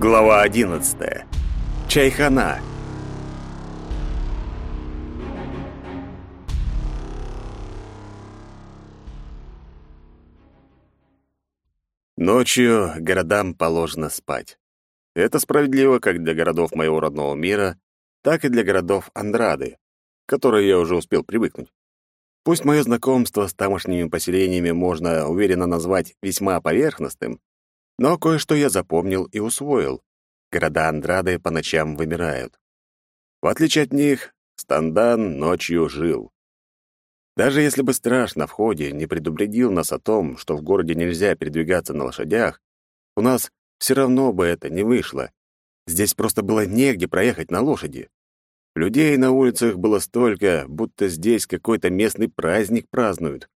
Глава 11. Чайхана. Ночью городам положено спать. Это справедливо как для городов моего родного мира, так и для городов Андрады, к которой я уже успел привыкнуть. Пусть мое знакомство с тамошними поселениями можно уверенно назвать весьма поверхностным, но кое-что я запомнил и усвоил. Города Андрады по ночам вымирают. В отличие от них, Стандан ночью жил. Даже если бы страж на входе не предупредил нас о том, что в городе нельзя передвигаться на лошадях, у нас все равно бы это не вышло. Здесь просто было негде проехать на лошади. Людей на улицах было столько, будто здесь какой-то местный праздник празднуют.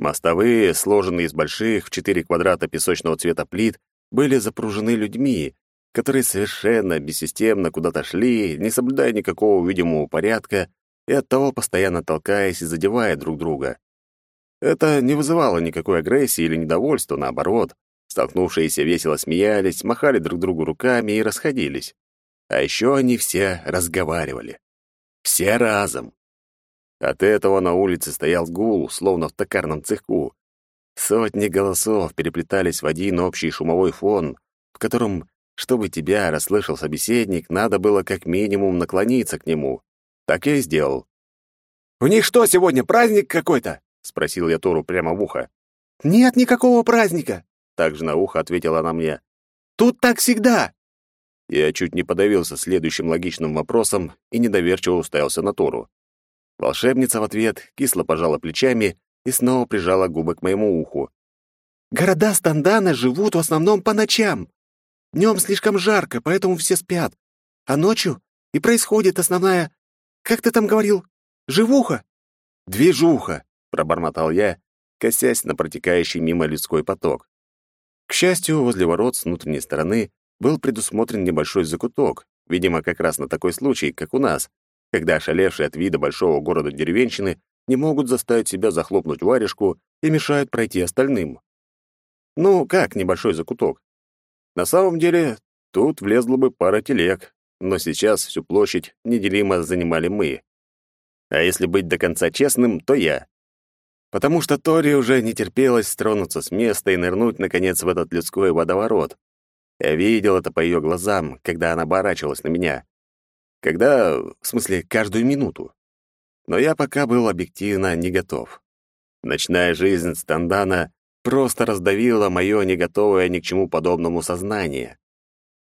Мостовые, сложенные из больших в четыре квадрата песочного цвета плит, были запружены людьми, которые совершенно бессистемно куда-то шли, не соблюдая никакого видимого порядка и оттого постоянно толкаясь и задевая друг друга. Это не вызывало никакой агрессии или недовольства, наоборот. Столкнувшиеся весело смеялись, махали друг другу руками и расходились. А еще они все разговаривали. Все разом. От этого на улице стоял гул, словно в токарном цеху. Сотни голосов переплетались в один общий шумовой фон, в котором, чтобы тебя расслышал собеседник, надо было как минимум наклониться к нему. Так я и сделал. «У них что, сегодня праздник какой-то?» — спросил я Тору прямо в ухо. «Нет никакого праздника!» — также на ухо ответила она мне. «Тут так всегда!» Я чуть не подавился следующим логичным вопросом и недоверчиво уставился на Тору. Волшебница в ответ кисло пожала плечами и снова прижала губы к моему уху. «Города Стандана живут в основном по ночам. Днем слишком жарко, поэтому все спят. А ночью и происходит основная... Как ты там говорил? Живуха?» «Движуха», — пробормотал я, косясь на протекающий мимо людской поток. К счастью, возле ворот с внутренней стороны был предусмотрен небольшой закуток, видимо, как раз на такой случай, как у нас, когда ошалевшие от вида большого города деревенщины не могут заставить себя захлопнуть варежку и мешают пройти остальным. Ну, как небольшой закуток? На самом деле, тут влезла бы пара телег, но сейчас всю площадь неделимо занимали мы. А если быть до конца честным, то я. Потому что Тори уже не терпелось стронуться с места и нырнуть, наконец, в этот людской водоворот. Я видел это по ее глазам, когда она оборачивалась на меня. Когда, в смысле, каждую минуту. Но я пока был объективно не готов. Ночная жизнь Стандана просто раздавила мое неготовое ни к чему подобному сознание.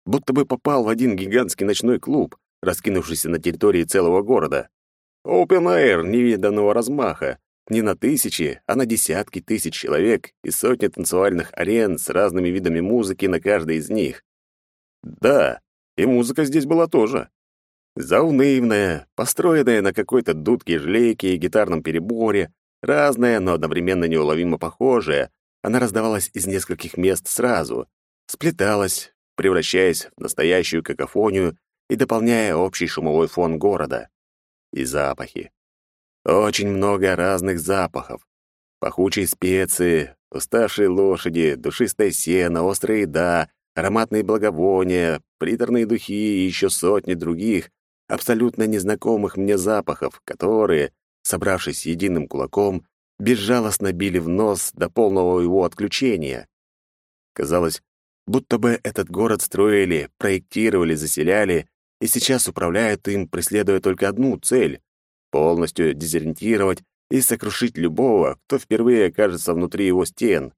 Будто бы попал в один гигантский ночной клуб, раскинувшийся на территории целого города. Open Air невиданного размаха, не на тысячи, а на десятки тысяч человек и сотни танцевальных арен с разными видами музыки на каждой из них. Да, и музыка здесь была тоже. Заунывная, построенная на какой-то дудке жлейке и гитарном переборе, разная, но одновременно неуловимо похожая, она раздавалась из нескольких мест сразу, сплеталась, превращаясь в настоящую какофонию и дополняя общий шумовой фон города. И запахи. Очень много разных запахов. Пахучие специи, уставшие лошади, душистое сено, острая еда, ароматные благовония, приторные духи и еще сотни других, абсолютно незнакомых мне запахов, которые, собравшись единым кулаком, безжалостно били в нос до полного его отключения. Казалось, будто бы этот город строили, проектировали, заселяли, и сейчас управляют им, преследуя только одну цель — полностью дезориентировать и сокрушить любого, кто впервые окажется внутри его стен.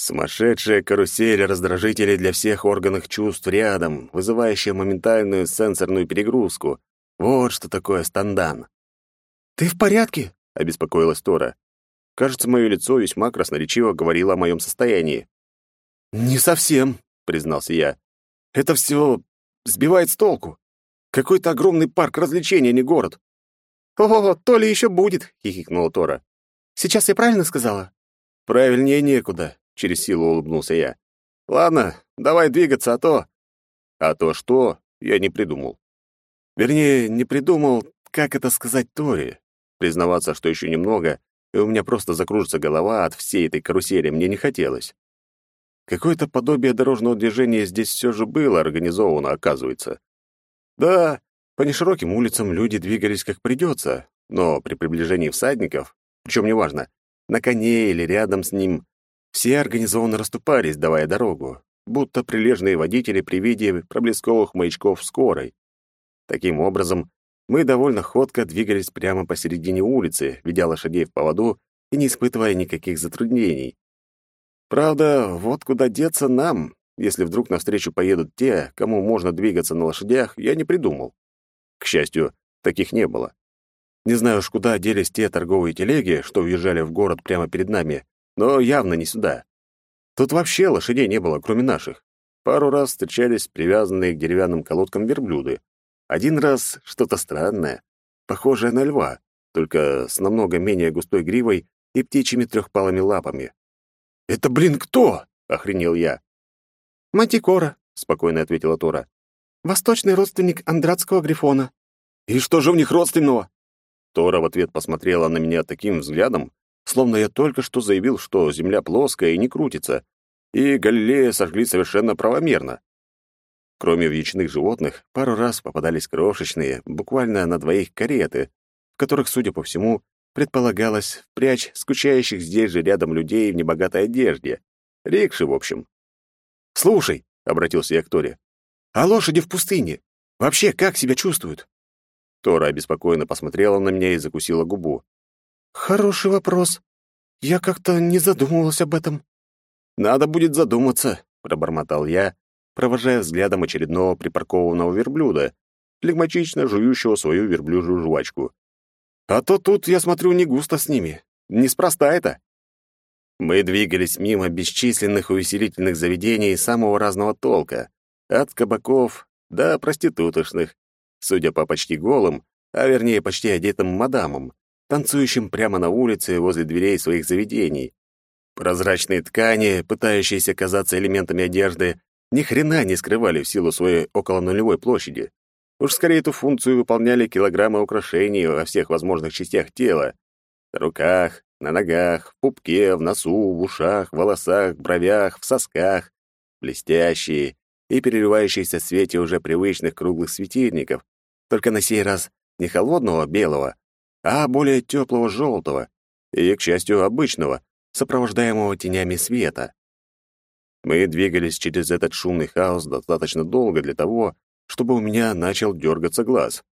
Сумасшедшая карусель раздражителей для всех органов чувств рядом, вызывающая моментальную сенсорную перегрузку. Вот что такое стандан. «Ты в порядке?» — обеспокоилась Тора. Кажется, мое лицо весьма красноречиво говорило о моем состоянии. «Не совсем», — признался я. «Это все сбивает с толку. Какой-то огромный парк развлечений, а не город». «О, то ли еще будет», — хихикнула Тора. «Сейчас я правильно сказала?» «Правильнее некуда», через силу улыбнулся я. Ладно, давай двигаться, а то... А то что, я не придумал. Вернее, не придумал, как это сказать Тори. Признаваться, что еще немного, и у меня просто закружится голова от всей этой карусели, мне не хотелось. Какое-то подобие дорожного движения здесь все же было организовано, оказывается. Да, по нешироким улицам люди двигались как придется, но при приближении всадников, причем неважно, на коне или рядом с ним, все организованно расступались, давая дорогу, будто прилежные водители при виде проблесковых маячков скорой. Таким образом, мы довольно ходко двигались прямо посередине улицы, ведя лошадей в поводу и не испытывая никаких затруднений. Правда, вот куда деться нам, если вдруг навстречу поедут те, кому можно двигаться на лошадях, я не придумал. К счастью, таких не было. Не знаю уж, куда делись те торговые телеги, что уезжали в город прямо перед нами, но явно не сюда. Тут вообще лошадей не было, кроме наших. Пару раз встречались привязанные к деревянным колодкам верблюды. Один раз что-то странное, похожее на льва, только с намного менее густой гривой и птичьими трехпалыми лапами. «Это, блин, кто?» — охренел я. «Мантикора», — спокойно ответила Тора. «Восточный родственник андратского грифона». «И что же в них родственного?» Тора в ответ посмотрела на меня таким взглядом, словно я только что заявил, что Земля плоская и не крутится, и Галилея сожгли совершенно правомерно. Кроме вьючных животных, пару раз попадались крошечные, буквально на двоих кареты, в которых, судя по всему, предполагалось впрячь скучающих здесь же рядом людей в небогатой одежде. Рикши, в общем. «Слушай», — обратился я к Торе, — «а лошади в пустыне? Вообще, как себя чувствуют?» Тора обеспокоенно посмотрела на меня и закусила губу. «Хороший вопрос. Я как-то не задумывалась об этом». «Надо будет задуматься», — пробормотал я, провожая взглядом очередного припаркованного верблюда, флегматично жующего свою верблюжью жвачку. А то тут, я смотрю, не густо с ними. Неспроста это. Мы двигались мимо бесчисленных увеселительных заведений самого разного толка, от кабаков до проституточных, судя по почти голым, а вернее почти одетым мадамам, танцующим прямо на улице возле дверей своих заведений. Прозрачные ткани, пытающиеся казаться элементами одежды, ни хрена не скрывали в силу своей околонулевой площади. Уж скорее эту функцию выполняли килограммы украшений во всех возможных частях тела. На руках, на ногах, в пупке, в носу, в ушах, в волосах, бровях, в сосках. Блестящие и переливающиеся в свете уже привычных круглых светильников, только на сей раз не холодного белого, а более теплого желтого и, к счастью, обычного, сопровождаемого тенями света. Мы двигались через этот шумный хаос достаточно долго для того, чтобы у меня начал дергаться глаз.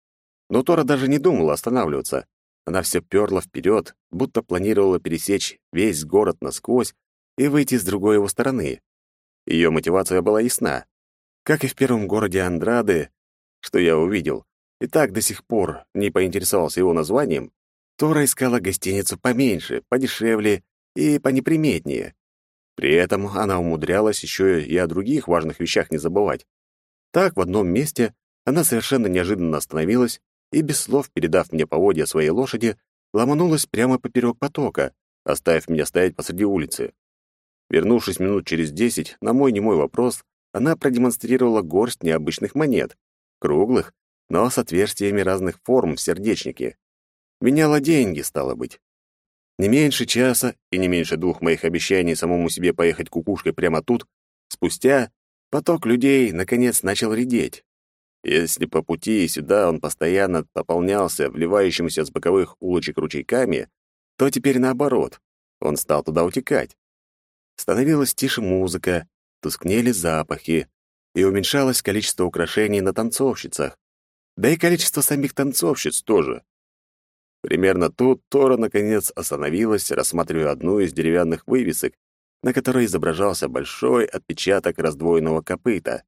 Но Тора даже не думала останавливаться. Она все перла вперед, будто планировала пересечь весь город насквозь и выйти с другой его стороны. Ее мотивация была ясна. Как и в первом городе Андрады, что я увидел, и так до сих пор не поинтересовался его названием, Тора искала гостиницу поменьше, подешевле и понеприметнее. При этом она умудрялась еще и о других важных вещах не забывать. Так, в одном месте она совершенно неожиданно остановилась и, без слов передав мне поводья своей лошади, ломанулась прямо поперек потока, оставив меня стоять посреди улицы. Вернувшись минут через десять, на мой немой вопрос, она продемонстрировала горсть необычных монет, круглых, но с отверстиями разных форм в сердечнике. Меняла деньги, стало быть. Не меньше часа и не меньше двух моих обещаний самому себе поехать кукушкой прямо тут, спустя Поток людей, наконец, начал редеть. Если по пути сюда он постоянно пополнялся вливающимися с боковых улочек ручейками, то теперь наоборот, он стал туда утекать. Становилась тише музыка, тускнели запахи, и уменьшалось количество украшений на танцовщицах, да и количество самих танцовщиц тоже. Примерно тут Тора наконец остановилась, рассматривая одну из деревянных вывесок, на которой изображался большой отпечаток раздвоенного копыта.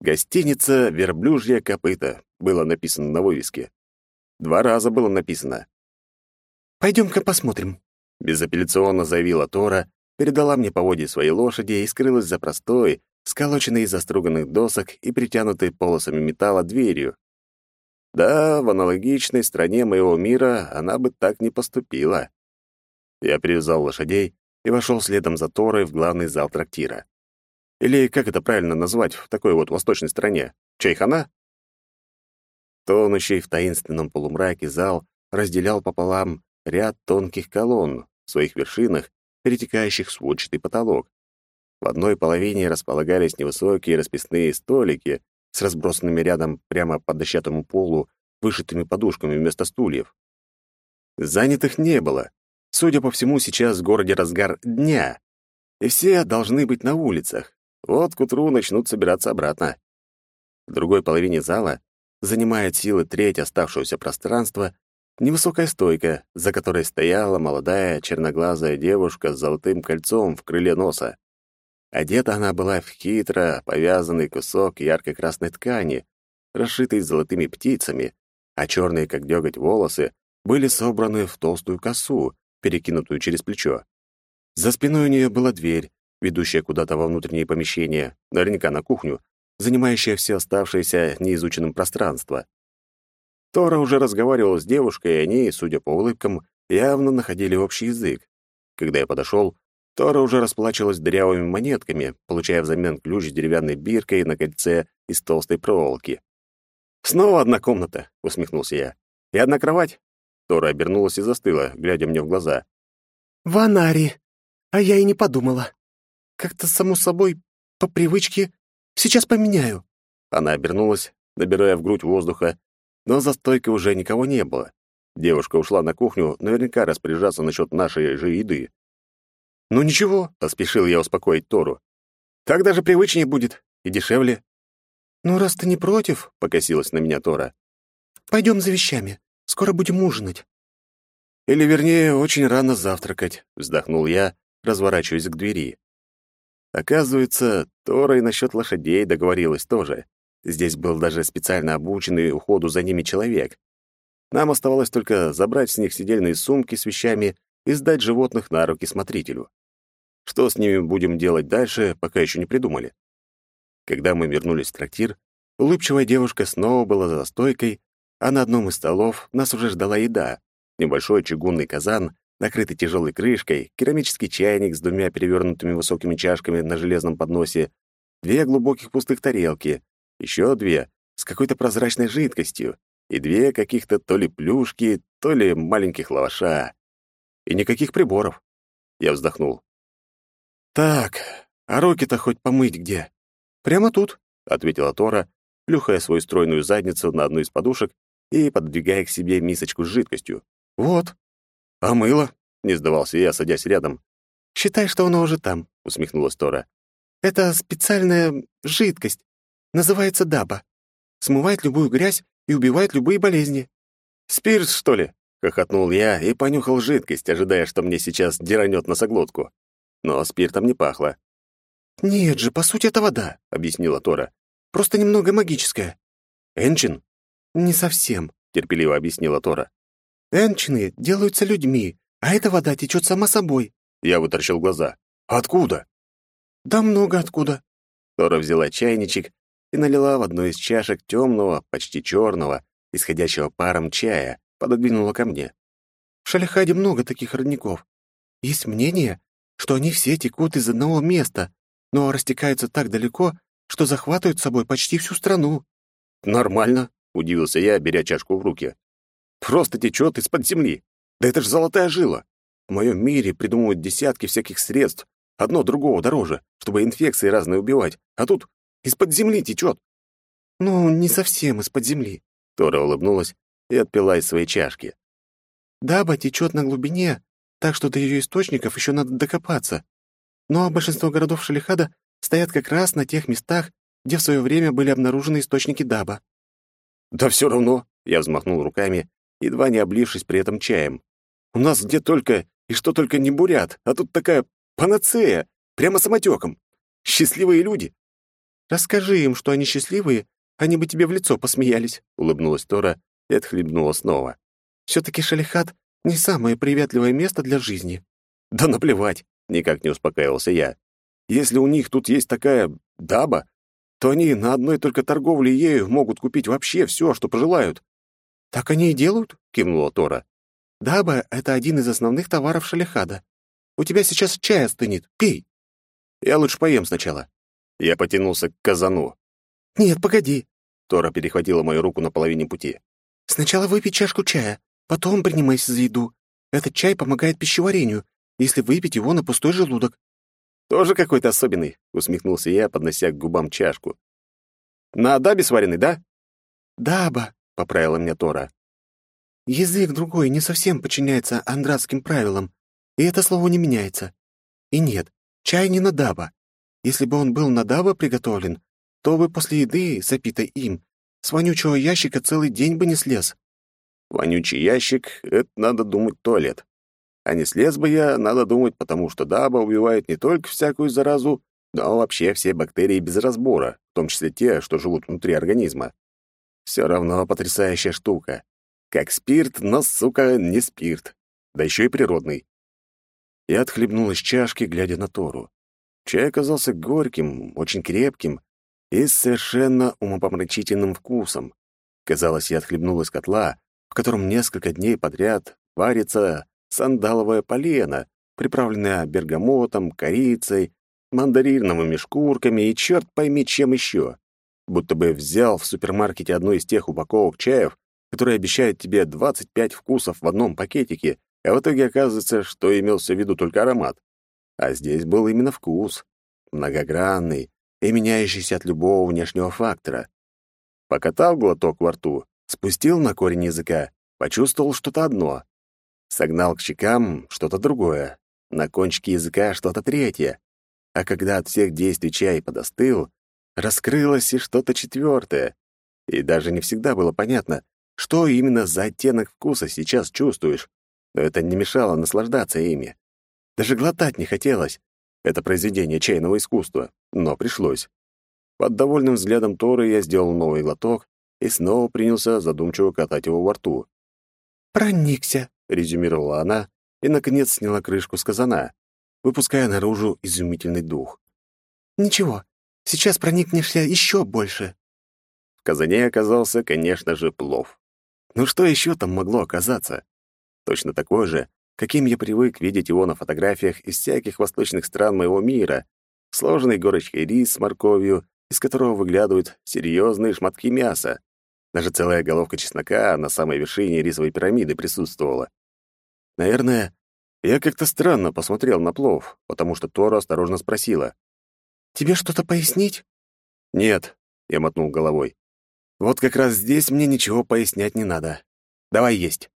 «Гостиница «Верблюжье копыта» было написано на вывеске. Два раза было написано. «Пойдем-ка посмотрим», — безапелляционно заявила Тора, передала мне поводье своей лошади и скрылась за простой, сколоченной из заструганных досок и притянутой полосами металла дверью. Да, в аналогичной стране моего мира она бы так не поступила. Я привязал лошадей и вошел следом за Торой в главный зал трактира. Или как это правильно назвать в такой вот восточной стране? Чайхана? Тонущий в таинственном полумраке зал разделял пополам ряд тонких колонн в своих вершинах, перетекающих в сводчатый потолок. В одной половине располагались невысокие расписные столики с разбросанными рядом прямо по дощатому полу вышитыми подушками вместо стульев. Занятых не было. Судя по всему, сейчас в городе разгар дня, и все должны быть на улицах. Вот к утру начнут собираться обратно. В другой половине зала занимает силы треть оставшегося пространства невысокая стойка, за которой стояла молодая черноглазая девушка с золотым кольцом в крыле носа. Одета она была в хитро повязанный кусок ярко-красной ткани, расшитый золотыми птицами, а черные, как деготь, волосы были собраны в толстую косу, перекинутую через плечо. За спиной у нее была дверь, ведущая куда-то во внутренние помещения, наверняка на кухню, занимающая все оставшееся неизученным пространство. Тора уже разговаривал с девушкой, и они, судя по улыбкам, явно находили общий язык. Когда я подошел, Тора уже расплачивалась дырявыми монетками, получая взамен ключ с деревянной биркой на кольце из толстой проволоки. «Снова одна комната», — усмехнулся я. «И одна кровать?» Тора обернулась и застыла, глядя мне в глаза. «Ванари! А я и не подумала. Как-то, само собой, по привычке, сейчас поменяю». Она обернулась, набирая в грудь воздуха, но за стойкой уже никого не было. Девушка ушла на кухню, наверняка распоряжаться насчет нашей же еды. «Ну ничего», — поспешил я успокоить Тору. «Так даже привычнее будет и дешевле». «Ну, раз ты не против», — покосилась на меня Тора, «пойдем за вещами. Скоро будем ужинать». «Или, вернее, очень рано завтракать», — вздохнул я, разворачиваясь к двери. Оказывается, Тора и насчет лошадей договорилась тоже. Здесь был даже специально обученный уходу за ними человек. Нам оставалось только забрать с них сидельные сумки с вещами и сдать животных на руки смотрителю. Что с ними будем делать дальше, пока еще не придумали. Когда мы вернулись в трактир, улыбчивая девушка снова была за стойкой, а на одном из столов нас уже ждала еда. Небольшой чугунный казан, накрытый тяжелой крышкой, керамический чайник с двумя перевернутыми высокими чашками на железном подносе, две глубоких пустых тарелки, еще две с какой-то прозрачной жидкостью и две каких-то то ли плюшки, то ли маленьких лаваша. И никаких приборов. Я вздохнул. «Так, а руки-то хоть помыть где?» «Прямо тут», — ответила Тора, плюхая свою стройную задницу на одну из подушек и подвигая к себе мисочку с жидкостью. «Вот». «А мыло?» — не сдавался я, садясь рядом. «Считай, что оно уже там», — усмехнулась Тора. «Это специальная жидкость, Называется даба. Смывает любую грязь и убивает любые болезни». «Спирт, что ли?» — хохотнул я и понюхал жидкость, ожидая, что мне сейчас деранет носоглотку. Но спиртом не пахло. «Нет же, по сути, это вода», — объяснила Тора. «Просто немного магическая». «Энчин?» «Не совсем», — терпеливо объяснила Тора. «Энчины делаются людьми, а эта вода течет сама собой». Я вытаращил глаза. «Откуда?» «Да много откуда». Тора взяла чайничек и налила в одну из чашек темного, почти черного, исходящего паром чая, пододвинула ко мне. В Шалихаде много таких родников. Есть мнение, что они все текут из одного места, но растекаются так далеко, что захватывают с собой почти всю страну. Нормально, удивился я, беря чашку в руки. Просто течет из-под земли. Да это ж золотая жила. В моем мире придумывают десятки всяких средств, одно другого дороже, чтобы инфекции разные убивать, а тут из-под земли течет. Ну, не совсем из-под земли. Тора улыбнулась и отпила из своей чашки. Даба течет на глубине, так что до ее источников еще надо докопаться. Но большинство городов Шалихада стоят как раз на тех местах, где в свое время были обнаружены источники даба. «Да все равно», — я взмахнул руками, едва не облившись при этом чаем. «У нас где только и что только не бурят, а тут такая панацея, прямо самотеком. Счастливые люди. Расскажи им, что они счастливые, они бы тебе в лицо посмеялись», — улыбнулась Тора и отхлебнула снова. «Все-таки Шалихат — не самое приветливое место для жизни». «Да наплевать!» — никак не успокаивался я. «Если у них тут есть такая даба, то они на одной только торговле ею могут купить вообще все, что пожелают». «Так они и делают?» — кивнула Тора. «Даба — это один из основных товаров Шалихада. У тебя сейчас чай остынет. Пей». «Я лучше поем сначала». Я потянулся к казану. «Нет, погоди». Тора перехватила мою руку на половине пути. «Сначала выпей чашку чая, потом принимайся за еду. Этот чай помогает пищеварению, если выпить его на пустой желудок». Тоже какой-то особенный, усмехнулся я, поднося к губам чашку. На дабе сваренный, да? Даба, поправила меня Тора. Язык другой не совсем подчиняется андратским правилам, и это слово не меняется. И нет, чай не на даба. Если бы он был на даба приготовлен, то бы после еды, запитой им, с вонючего ящика целый день бы не слез. Вонючий ящик — это, надо думать, туалет. А не слез бы я, надо думать, потому что даба убивает не только всякую заразу, но вообще все бактерии без разбора, в том числе те, что живут внутри организма. Все равно потрясающая штука. Как спирт, но, сука, не спирт. Да еще и природный. Я отхлебнул из чашки, глядя на Тору. Чай оказался горьким, очень крепким и с совершенно умопомрачительным вкусом. Казалось, я отхлебнул из котла, в котором несколько дней подряд варится сандаловое полено, приправленное бергамотом, корицей, мандариновыми шкурками и черт пойми чем еще. Будто бы взял в супермаркете одну из тех упаковок чаев, которые обещают тебе 25 вкусов в одном пакетике, а в итоге оказывается, что имелся в виду только аромат. А здесь был именно вкус, многогранный и меняющийся от любого внешнего фактора. Покатал глоток во рту, спустил на корень языка, почувствовал что-то одно, Согнал к щекам что-то другое, на кончике языка что-то третье. А когда от всех действий чай подостыл, раскрылось и что-то четвертое. И даже не всегда было понятно, что именно за оттенок вкуса сейчас чувствуешь, но это не мешало наслаждаться ими. Даже глотать не хотелось. Это произведение чайного искусства, но пришлось. Под довольным взглядом Торы я сделал новый глоток и снова принялся задумчиво катать его во рту. «Проникся», — резюмировала она и, наконец, сняла крышку с казана, выпуская наружу изумительный дух. «Ничего, сейчас проникнешься еще больше». В казане оказался, конечно же, плов. Ну что еще там могло оказаться? Точно такой же, каким я привык видеть его на фотографиях из всяких восточных стран моего мира. Сложенный горочкой рис с морковью, из которого выглядывают серьезные шматки мяса. Даже целая головка чеснока на самой вершине рисовой пирамиды присутствовала. Наверное, я как-то странно посмотрел на плов, потому что Тора осторожно спросила. «Тебе что-то пояснить?» «Нет», — я мотнул головой. «Вот как раз здесь мне ничего пояснять не надо. Давай есть».